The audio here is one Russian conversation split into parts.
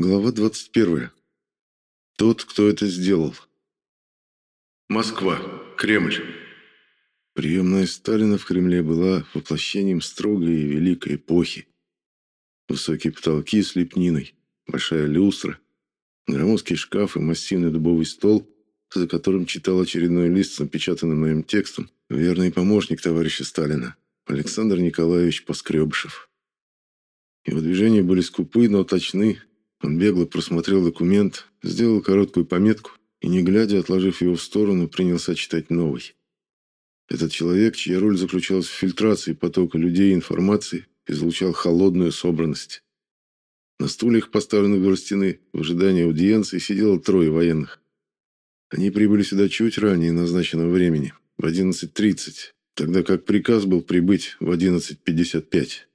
Глава 21. Тот, кто это сделал. Москва. Кремль. Приемная Сталина в Кремле была воплощением строгой и великой эпохи. Высокие потолки с лепниной, большая люстра, громоздкий шкаф и массивный дубовый стол, за которым читал очередной лист с напечатанным моим текстом верный помощник товарища Сталина Александр Николаевич Поскребышев. Его движения были скупы, но точны, он бегло просмотрел документ, сделал короткую пометку и, не глядя, отложив его в сторону, принялся читать новый. Этот человек, чья роль заключалась в фильтрации потока людей и информации, излучал холодную собранность. На стульях, поставленных вдоль стены, в ожидании аудиенции сидело трое военных. Они прибыли сюда чуть ранее назначенного времени, в 11.30, тогда как приказ был прибыть в 11.55.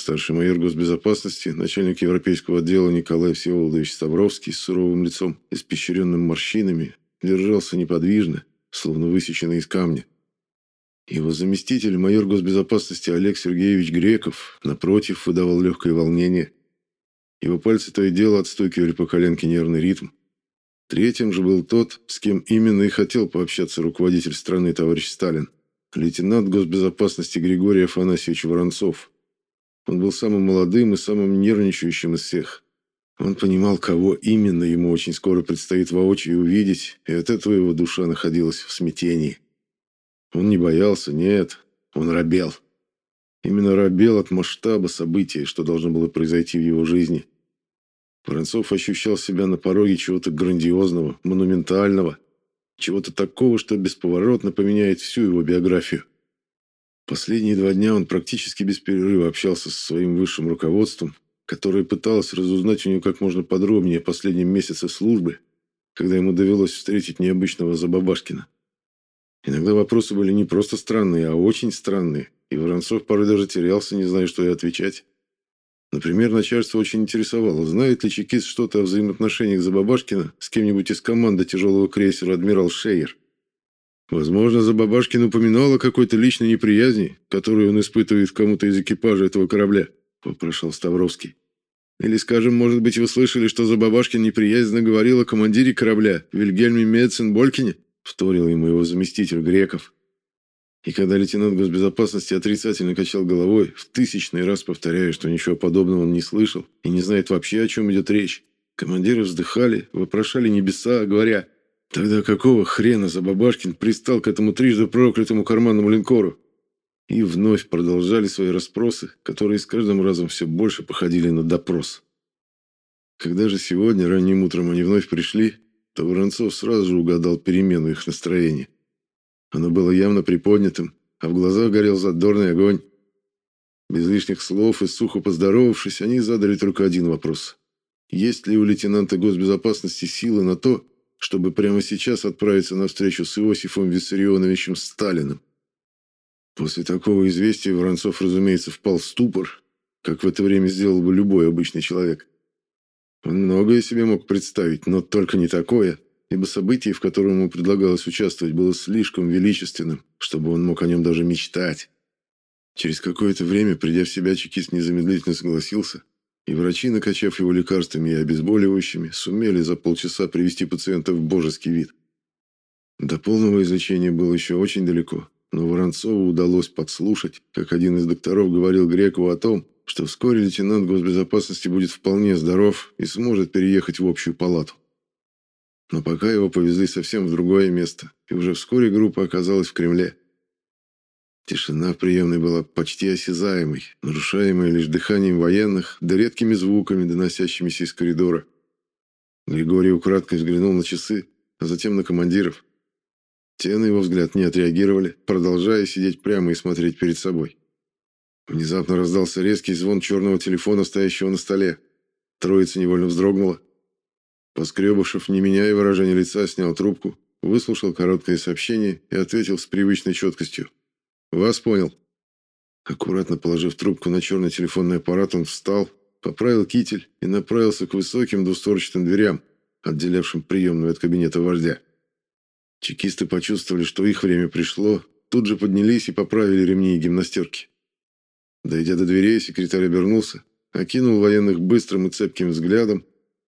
Старший майор госбезопасности, начальник европейского отдела Николай Всеволодович Ставровский с суровым лицом, испещренным морщинами, держался неподвижно, словно высеченный из камня. Его заместитель, майор госбезопасности Олег Сергеевич Греков, напротив, выдавал легкое волнение. Его пальцы то и дело отстукивали по коленке нервный ритм. Третьим же был тот, с кем именно и хотел пообщаться руководитель страны товарищ Сталин, лейтенант госбезопасности Григорий Афанасьевич Воронцов, он был самым молодым и самым нервничающим из всех. Он понимал, кого именно ему очень скоро предстоит воочию увидеть, и от этого его душа находилась в смятении. Он не боялся, нет, он робел. Именно робел от масштаба события, что должно было произойти в его жизни. Воронцов ощущал себя на пороге чего-то грандиозного, монументального, чего-то такого, что бесповоротно поменяет всю его биографию. Последние два дня он практически без перерыва общался со своим высшим руководством, которое пыталось разузнать у него как можно подробнее о последнем месяце службы, когда ему довелось встретить необычного Забабашкина. Иногда вопросы были не просто странные, а очень странные, и Воронцов порой даже терялся, не зная, что и отвечать. Например, начальство очень интересовало, знает ли чекист что-то о взаимоотношениях Забабашкина с кем-нибудь из команды тяжелого крейсера «Адмирал Шейер». Возможно, Забабашкин упоминал о какой-то личной неприязни, которую он испытывает к кому-то из экипажа этого корабля, вопрошал Ставровский. Или, скажем, может быть, вы слышали, что Забабашкин неприязненно говорил о командире корабля, Вильгельме Медсен-Болькине? Вторил ему его заместитель Греков. И когда лейтенант госбезопасности отрицательно качал головой, в тысячный раз повторяя, что ничего подобного он не слышал и не знает вообще, о чем идет речь, командиры вздыхали, вопрошали небеса, говоря Тогда какого хрена Забабашкин пристал к этому трижды проклятому карманному линкору? И вновь продолжали свои расспросы, которые с каждым разом все больше походили на допрос. Когда же сегодня, ранним утром, они вновь пришли, то Воронцов сразу же угадал перемену их настроения. Оно было явно приподнятым, а в глазах горел задорный огонь. Без лишних слов и сухо поздоровавшись, они задали только один вопрос. Есть ли у лейтенанта госбезопасности силы на то, чтобы прямо сейчас отправиться на встречу с Иосифом Виссарионовичем Сталиным. После такого известия Воронцов, разумеется, впал в ступор, как в это время сделал бы любой обычный человек. Он многое себе мог представить, но только не такое, ибо событие, в котором ему предлагалось участвовать, было слишком величественным, чтобы он мог о нем даже мечтать. Через какое-то время, придя в себя, чекист незамедлительно согласился, и врачи, накачав его лекарствами и обезболивающими, сумели за полчаса привести пациента в божеский вид. До полного излечения было еще очень далеко, но Воронцову удалось подслушать, как один из докторов говорил Грекову о том, что вскоре лейтенант госбезопасности будет вполне здоров и сможет переехать в общую палату. Но пока его повезли совсем в другое место, и уже вскоре группа оказалась в Кремле. Тишина в приемной была почти осязаемой, нарушаемой лишь дыханием военных да редкими звуками, доносящимися из коридора. Григорий украдкой взглянул на часы, а затем на командиров. Те, на его взгляд, не отреагировали, продолжая сидеть прямо и смотреть перед собой. Внезапно раздался резкий звон черного телефона, стоящего на столе. Троица невольно вздрогнула. Поскребышев, не меняя выражения лица, снял трубку, выслушал короткое сообщение и ответил с привычной четкостью. «Вас понял». Аккуратно положив трубку на черный телефонный аппарат, он встал, поправил китель и направился к высоким двустворчатым дверям, отделявшим приемную от кабинета вождя. Чекисты почувствовали, что их время пришло, тут же поднялись и поправили ремни и гимнастерки. Дойдя до дверей, секретарь обернулся, окинул военных быстрым и цепким взглядом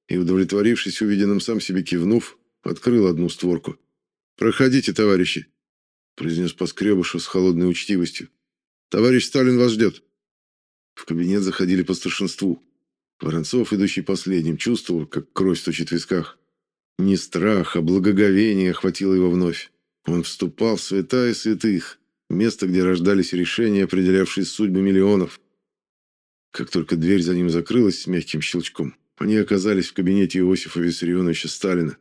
и, удовлетворившись увиденным, сам себе кивнув, открыл одну створку. «Проходите, товарищи», — произнес Поскребышев с холодной учтивостью. «Товарищ Сталин вас ждет». В кабинет заходили по старшинству. Воронцов, идущий последним, чувствовал, как кровь стучит в висках. Не страх, а благоговение охватило его вновь. Он вступал в святая святых, место, где рождались решения, определявшие судьбы миллионов. Как только дверь за ним закрылась с мягким щелчком, они оказались в кабинете Иосифа Виссарионовича Сталина.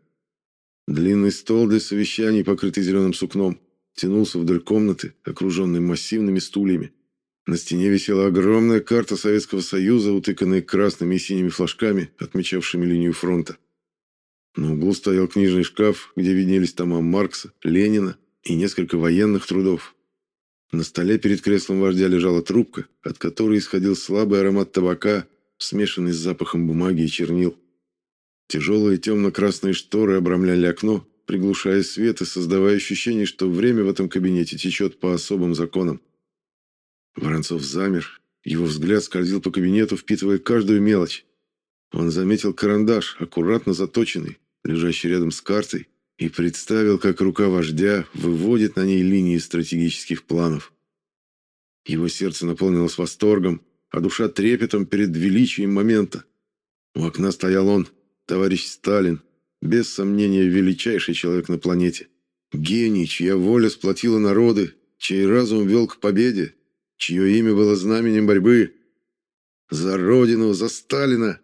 Длинный стол для совещаний, покрытый зеленым сукном, тянулся вдоль комнаты, окруженный массивными стульями. На стене висела огромная карта Советского Союза, утыканная красными и синими флажками, отмечавшими линию фронта. На углу стоял книжный шкаф, где виднелись тома Маркса, Ленина и несколько военных трудов. На столе перед креслом вождя лежала трубка, от которой исходил слабый аромат табака, смешанный с запахом бумаги и чернил. Тяжелые темно-красные шторы обрамляли окно, приглушая свет и создавая ощущение, что время в этом кабинете течет по особым законам. Воронцов замер, его взгляд скользил по кабинету, впитывая каждую мелочь. Он заметил карандаш, аккуратно заточенный, лежащий рядом с картой, и представил, как рука вождя выводит на ней линии стратегических планов. Его сердце наполнилось восторгом, а душа трепетом перед величием момента. У окна стоял он, товарищ Сталин, без сомнения величайший человек на планете. Гений, чья воля сплотила народы, чей разум вел к победе, чье имя было знаменем борьбы. За Родину, за Сталина!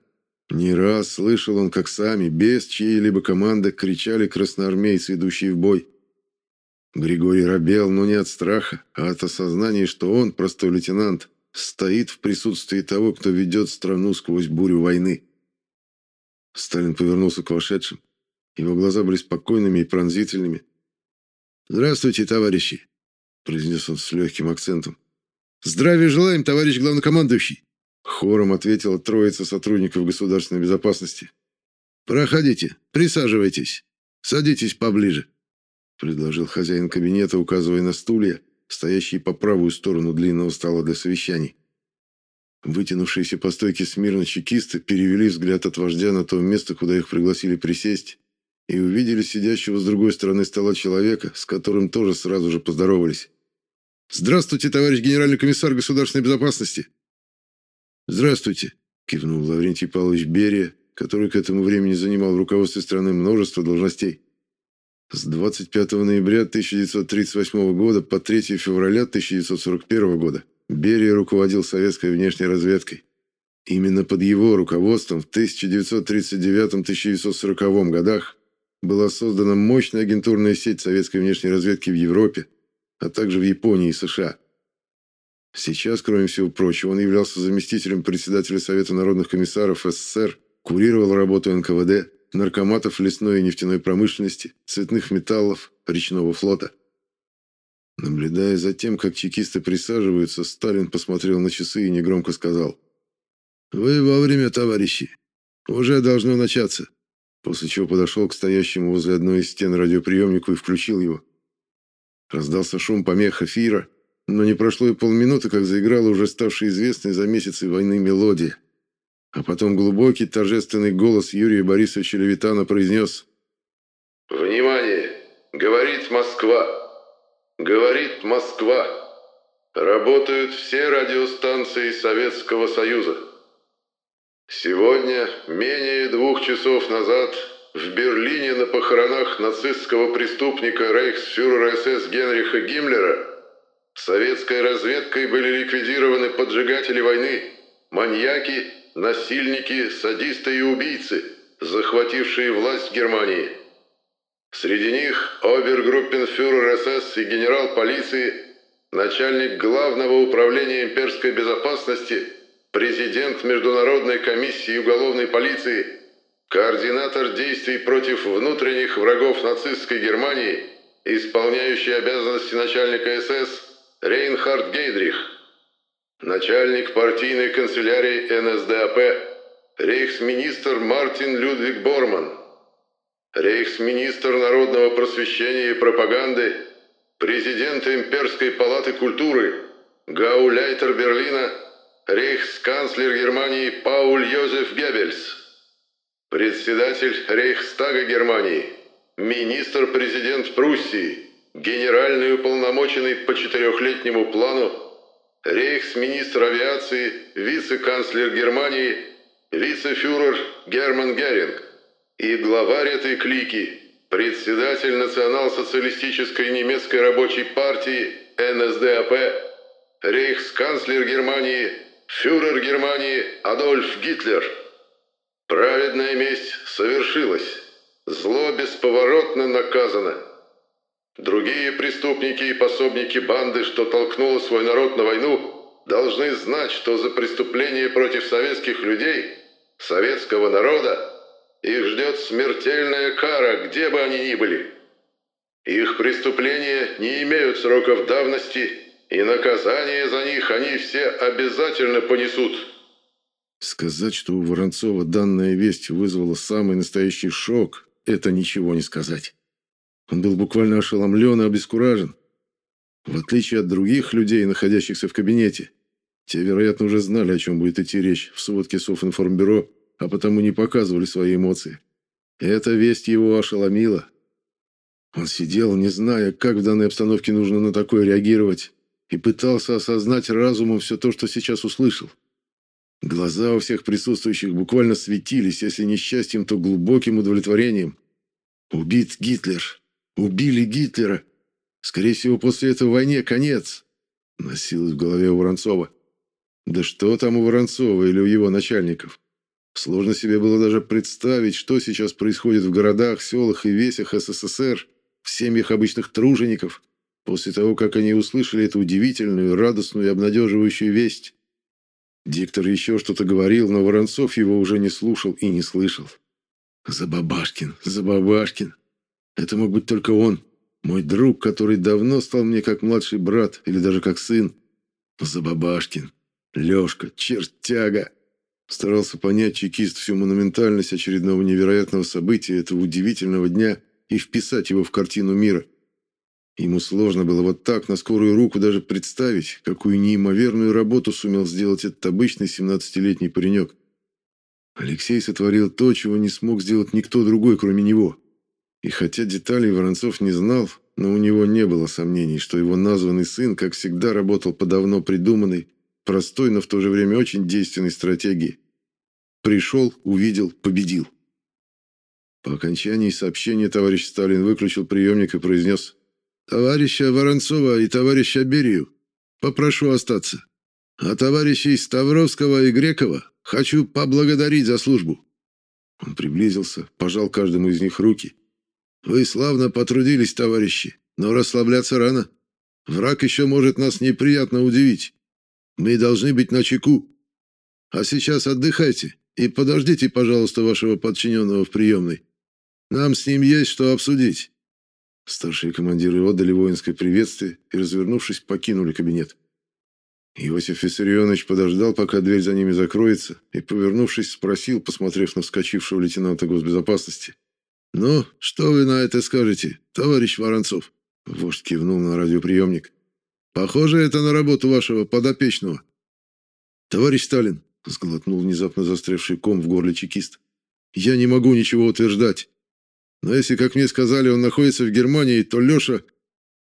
Не раз слышал он, как сами, без чьей-либо команды, кричали красноармейцы, идущие в бой. Григорий робел, но не от страха, а от осознания, что он, простой лейтенант, стоит в присутствии того, кто ведет страну сквозь бурю войны. Сталин повернулся к вошедшим. Его глаза были спокойными и пронзительными. «Здравствуйте, товарищи!» – произнес он с легким акцентом. «Здравия желаем, товарищ главнокомандующий!» Хором ответила троица сотрудников государственной безопасности. «Проходите, присаживайтесь, садитесь поближе», — предложил хозяин кабинета, указывая на стулья, стоящие по правую сторону длинного стола для совещаний. Вытянувшиеся по стойке смирно чекисты перевели взгляд от вождя на то место, куда их пригласили присесть, и увидели сидящего с другой стороны стола человека, с которым тоже сразу же поздоровались. «Здравствуйте, товарищ генеральный комиссар государственной безопасности!» «Здравствуйте», – кивнул Лаврентий Павлович Берия, который к этому времени занимал в руководстве страны множество должностей. С 25 ноября 1938 года по 3 февраля 1941 года Берия руководил советской внешней разведкой. Именно под его руководством в 1939-1940 годах была создана мощная агентурная сеть советской внешней разведки в Европе, а также в Японии и США. Сейчас, кроме всего прочего, он являлся заместителем председателя Совета народных комиссаров СССР, курировал работу НКВД, наркоматов лесной и нефтяной промышленности, цветных металлов, речного флота. Наблюдая за тем, как чекисты присаживаются, Сталин посмотрел на часы и негромко сказал «Вы вовремя, товарищи. Уже должно начаться». После чего подошел к стоящему возле одной из стен радиоприемнику и включил его. Раздался шум помех эфира, но не прошло и полминуты, как заиграла уже ставшая известной за месяцы войны мелодия. А потом глубокий торжественный голос Юрия Борисовича Левитана произнес «Внимание! Говорит Москва! Говорит Москва! Работают все радиостанции Советского Союза. Сегодня, менее двух часов назад, в Берлине на похоронах нацистского преступника рейхсфюрера СС Генриха Гиммлера Советской разведкой были ликвидированы поджигатели войны, маньяки, насильники, садисты и убийцы, захватившие власть в Германии. Среди них обергруппенфюрер СС и генерал полиции, начальник главного управления имперской безопасности, президент Международной комиссии уголовной полиции, координатор действий против внутренних врагов нацистской Германии, исполняющий обязанности начальника СС Рейнхард Гейдрих, начальник партийной канцелярии НСДАП, рейхсминистр Мартин Людвиг Борман, рейхсминистр народного просвещения и пропаганды, президент Имперской палаты культуры, гауляйтер Берлина, рейхсканцлер Германии Пауль Йозеф Геббельс. Председатель Рейхстага Германии, министр-президент Пруссии, генеральный уполномоченный по четырехлетнему плану, рейхсминистр авиации, вице-канцлер Германии, вице-фюрер Герман Геринг. И главарь этой клики, председатель национал-социалистической немецкой рабочей партии НСДАП, рейхсканцлер Германии, фюрер Германии Адольф Гитлер – Праведная месть совершилась. Зло бесповоротно наказано. Другие преступники и пособники банды, что толкнуло свой народ на войну, должны знать, что за преступление против советских людей, советского народа, их ждет смертельная кара, где бы они ни были. Их преступления не имеют сроков давности, и наказание за них они все обязательно понесут». Сказать, что у Воронцова данная весть вызвала самый настоящий шок, это ничего не сказать. Он был буквально ошеломлен и обескуражен. В отличие от других людей, находящихся в кабинете, те, вероятно, уже знали, о чем будет идти речь в сводке Софинформбюро, а потому не показывали свои эмоции. Эта весть его ошеломила. Он сидел, не зная, как в данной обстановке нужно на такое реагировать, и пытался осознать разумом все то, что сейчас услышал. Глаза у всех присутствующих буквально светились, если не счастьем, то глубоким удовлетворением. Убит Гитлер. Убили Гитлера. Скорее всего, после этого войне конец. Носилось в голове у Воронцова. Да что там у Воронцова или у его начальников? Сложно себе было даже представить, что сейчас происходит в городах, селах и весях СССР, в семьях обычных тружеников, после того, как они услышали эту удивительную, радостную и обнадеживающую весть. Диктор еще что-то говорил, но Воронцов его уже не слушал и не слышал. Забабашкин, Забабашкин. Это мог быть только он, мой друг, который давно стал мне как младший брат или даже как сын. Забабашкин, Лешка, чертяга. Старался понять чекист всю монументальность очередного невероятного события этого удивительного дня и вписать его в картину мира. Ему сложно было вот так, на скорую руку, даже представить, какую неимоверную работу сумел сделать этот обычный 17-летний паренек. Алексей сотворил то, чего не смог сделать никто другой, кроме него. И хотя деталей Воронцов не знал, но у него не было сомнений, что его названный сын, как всегда, работал по давно придуманной, простой, но в то же время очень действенной стратегии. Пришел, увидел, победил. По окончании сообщения товарищ Сталин выключил приемник и произнес Товарища Воронцова и товарища Берию попрошу остаться. А товарищей Ставровского и Грекова хочу поблагодарить за службу». Он приблизился, пожал каждому из них руки. «Вы славно потрудились, товарищи, но расслабляться рано. Враг еще может нас неприятно удивить. Мы должны быть начеку. А сейчас отдыхайте и подождите, пожалуйста, вашего подчиненного в приемной. Нам с ним есть что обсудить». Старшие командиры отдали воинское приветствие и, развернувшись, покинули кабинет. Иосиф Виссарионович подождал, пока дверь за ними закроется, и, повернувшись, спросил, посмотрев на вскочившего лейтенанта госбезопасности. «Ну, что вы на это скажете, товарищ Воронцов?» Вождь кивнул на радиоприемник. «Похоже это на работу вашего подопечного». «Товарищ Сталин», — сглотнул внезапно застрявший ком в горле чекист, «я не могу ничего утверждать. Но если, как мне сказали, он находится в Германии, то Леша...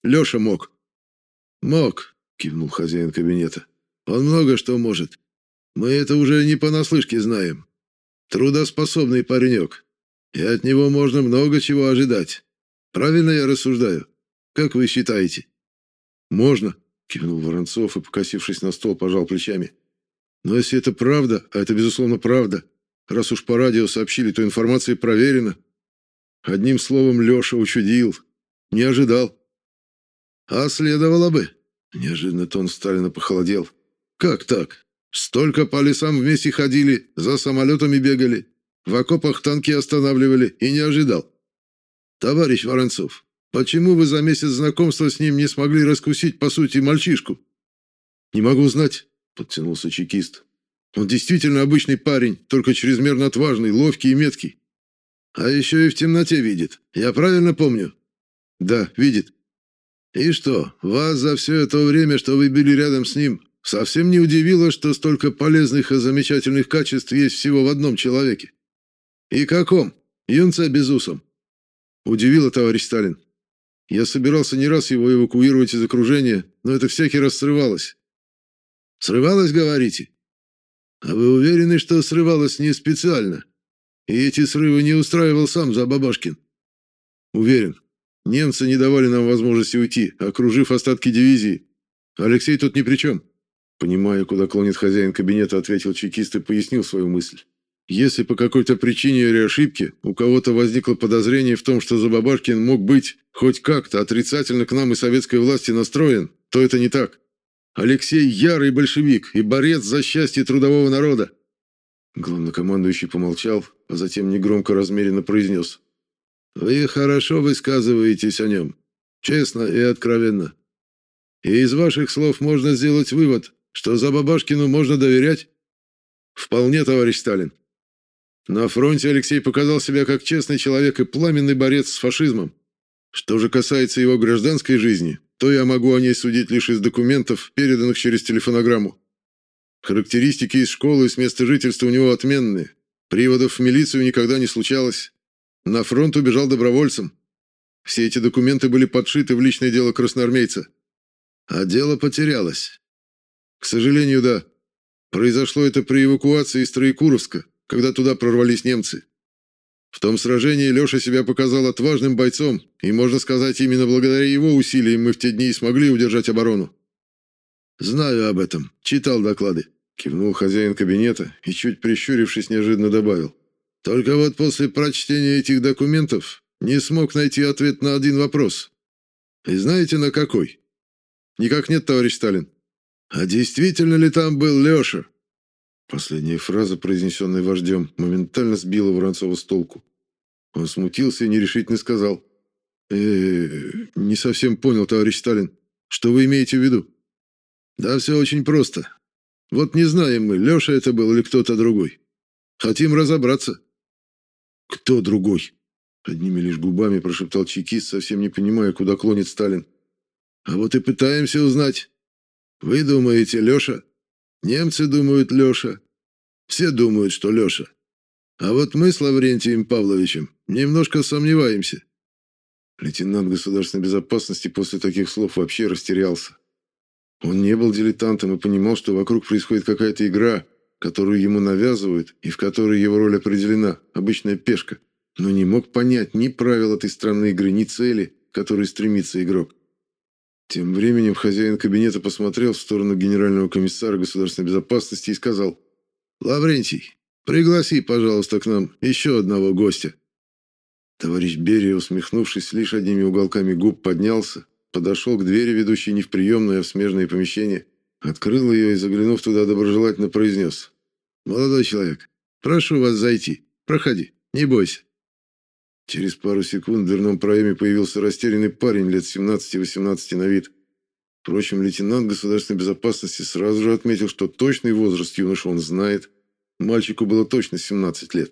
Леша мог. Мог, кивнул хозяин кабинета. Он много что может. Мы это уже не понаслышке знаем. Трудоспособный паренек. И от него можно много чего ожидать. Правильно я рассуждаю? Как вы считаете? Можно, кивнул Воронцов и, покосившись на стол, пожал плечами. Но если это правда, а это безусловно правда, раз уж по радио сообщили, то информация проверена, Одним словом, Леша учудил. Не ожидал. А следовало бы. Неожиданно тон Сталина похолодел. Как так? Столько по лесам вместе ходили, за самолетами бегали, в окопах танки останавливали и не ожидал. Товарищ Воронцов, почему вы за месяц знакомства с ним не смогли раскусить, по сути, мальчишку? Не могу знать, подтянулся чекист. Он действительно обычный парень, только чрезмерно отважный, ловкий и меткий. А еще и в темноте видит. Я правильно помню? Да, видит. И что, вас за все это время, что вы были рядом с ним, совсем не удивило, что столько полезных и замечательных качеств есть всего в одном человеке. И каком? Юнце безусом. Удивило, товарищ Сталин. Я собирался не раз его эвакуировать из окружения, но это всякий раз срывалось. Срывалось, говорите? А вы уверены, что срывалось не специально? И эти срывы не устраивал сам Забабашкин? Уверен. Немцы не давали нам возможности уйти, окружив остатки дивизии. Алексей тут ни при чем. Понимая, куда клонит хозяин кабинета, ответил чекист и пояснил свою мысль. Если по какой-то причине или ошибке у кого-то возникло подозрение в том, что Забабашкин мог быть хоть как-то отрицательно к нам и советской власти настроен, то это не так. Алексей – ярый большевик и борец за счастье трудового народа. Главнокомандующий помолчал, а затем негромко размеренно произнес. «Вы хорошо высказываетесь о нем, честно и откровенно. И из ваших слов можно сделать вывод, что Забабашкину можно доверять?» «Вполне, товарищ Сталин. На фронте Алексей показал себя как честный человек и пламенный борец с фашизмом. Что же касается его гражданской жизни, то я могу о ней судить лишь из документов, переданных через телефонограмму. Характеристики из школы и с места жительства у него отменные. Приводов в милицию никогда не случалось. На фронт убежал добровольцем. Все эти документы были подшиты в личное дело красноармейца. А дело потерялось. К сожалению, да. Произошло это при эвакуации из Троекуровска, когда туда прорвались немцы. В том сражении Леша себя показал отважным бойцом, и, можно сказать, именно благодаря его усилиям мы в те дни смогли удержать оборону. «Знаю об этом. Читал доклады», — кивнул хозяин кабинета и, чуть прищурившись, неожиданно добавил. «Только вот после прочтения этих документов не смог найти ответ на один вопрос. И знаете, на какой?» «Никак нет, товарищ Сталин». «А действительно ли там был Леша?» Последняя фраза, произнесенная вождем, моментально сбила Воронцова с толку. Он смутился и нерешительно сказал. э, -э не совсем понял, товарищ Сталин. Что вы имеете в виду?» «Да все очень просто. Вот не знаем мы, Леша это был или кто-то другой. Хотим разобраться». «Кто другой?» Одними лишь губами прошептал чекист, совсем не понимая, куда клонит Сталин. «А вот и пытаемся узнать. Вы думаете, Леша?» Немцы думают Леша. Все думают, что Леша. А вот мы с Лаврентием Павловичем немножко сомневаемся. Лейтенант государственной безопасности после таких слов вообще растерялся. Он не был дилетантом и понимал, что вокруг происходит какая-то игра, которую ему навязывают и в которой его роль определена, обычная пешка, но не мог понять ни правил этой странной игры, ни цели, к которой стремится игрок. Тем временем хозяин кабинета посмотрел в сторону генерального комиссара государственной безопасности и сказал, «Лаврентий, пригласи, пожалуйста, к нам еще одного гостя». Товарищ Берия, усмехнувшись лишь одними уголками губ, поднялся, подошел к двери, ведущей не в приемное, а в смежное помещение, открыл ее и, заглянув туда, доброжелательно произнес, «Молодой человек, прошу вас зайти. Проходи, не бойся». Через пару секунд в дверном проеме появился растерянный парень лет 17-18 на вид. Впрочем, лейтенант государственной безопасности сразу же отметил, что точный возраст юноши он знает. Мальчику было точно 17 лет.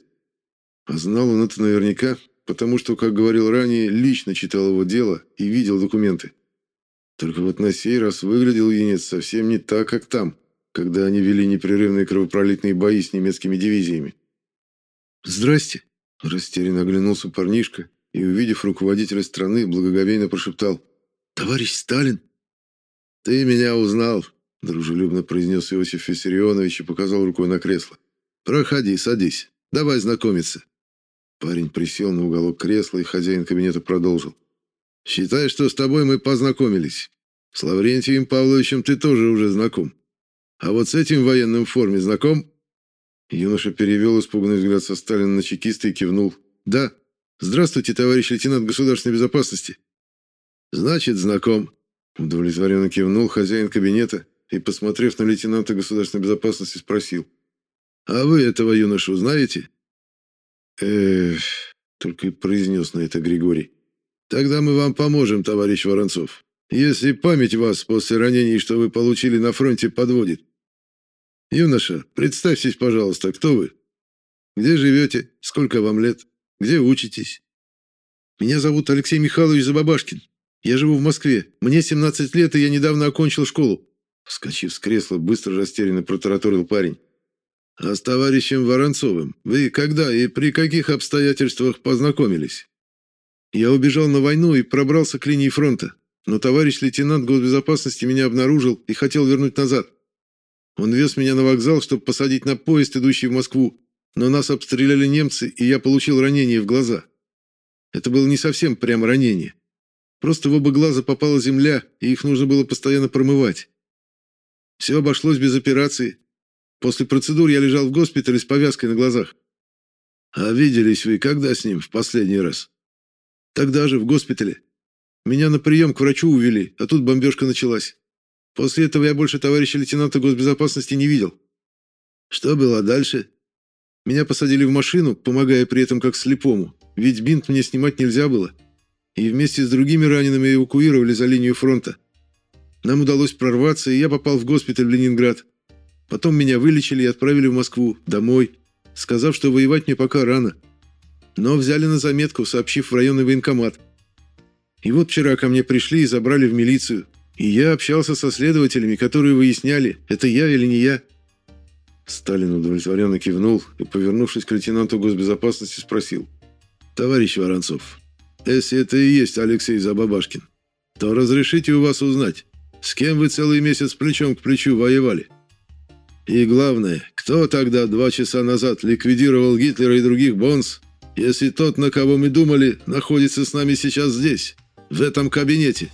А знал он это наверняка, потому что, как говорил ранее, лично читал его дело и видел документы. Только вот на сей раз выглядел юнец совсем не так, как там, когда они вели непрерывные кровопролитные бои с немецкими дивизиями. «Здрасте», Растерянно оглянулся парнишка и, увидев руководителя страны, благоговейно прошептал «Товарищ Сталин!» «Ты меня узнал!» – дружелюбно произнес Иосиф Виссарионович и показал рукой на кресло. «Проходи, садись. Давай знакомиться». Парень присел на уголок кресла, и хозяин кабинета продолжил. «Считай, что с тобой мы познакомились. С Лаврентием Павловичем ты тоже уже знаком. А вот с этим военным в форме знаком?» Юноша перевел испуганный взгляд со Сталина на чекиста и кивнул. «Да. Здравствуйте, товарищ лейтенант государственной безопасности». «Значит, знаком». Удовлетворенно кивнул хозяин кабинета и, посмотрев на лейтенанта государственной безопасности, спросил. «А вы этого юношу знаете?» «Эх...» — только и произнес на это Григорий. «Тогда мы вам поможем, товарищ Воронцов, если память вас после ранений, что вы получили на фронте, подводит. «Юноша, представьтесь, пожалуйста, кто вы? Где живете? Сколько вам лет? Где учитесь?» «Меня зовут Алексей Михайлович Забабашкин. Я живу в Москве. Мне 17 лет, и я недавно окончил школу. Вскочив с кресла, быстро растерянно протараторил парень. «А с товарищем Воронцовым вы когда и при каких обстоятельствах познакомились?» «Я убежал на войну и пробрался к линии фронта, но товарищ лейтенант госбезопасности меня обнаружил и хотел вернуть назад. Он вез меня на вокзал, чтобы посадить на поезд, идущий в Москву, но нас обстреляли немцы, и я получил ранение в глаза. Это было не совсем прямо ранение. Просто в оба глаза попала земля, и их нужно было постоянно промывать. Все обошлось без операции. После процедур я лежал в госпитале с повязкой на глазах. А виделись вы когда с ним в последний раз? Тогда же, в госпитале. Меня на прием к врачу увели, а тут бомбежка началась. После этого я больше товарища лейтенанта госбезопасности не видел. Что было дальше? Меня посадили в машину, помогая при этом как слепому, ведь бинт мне снимать нельзя было. И вместе с другими ранеными эвакуировали за линию фронта. Нам удалось прорваться, и я попал в госпиталь в Ленинград. Потом меня вылечили и отправили в Москву, домой, сказав, что воевать мне пока рано. Но взяли на заметку, сообщив в районный военкомат. И вот вчера ко мне пришли и забрали в милицию. И я общался со следователями, которые выясняли, это я или не я. Сталин удовлетворенно кивнул и, повернувшись к лейтенанту госбезопасности, спросил. «Товарищ Воронцов, если это и есть Алексей Забабашкин, то разрешите у вас узнать, с кем вы целый месяц плечом к плечу воевали? И главное, кто тогда два часа назад ликвидировал Гитлера и других бонс, если тот, на кого мы думали, находится с нами сейчас здесь, в этом кабинете?»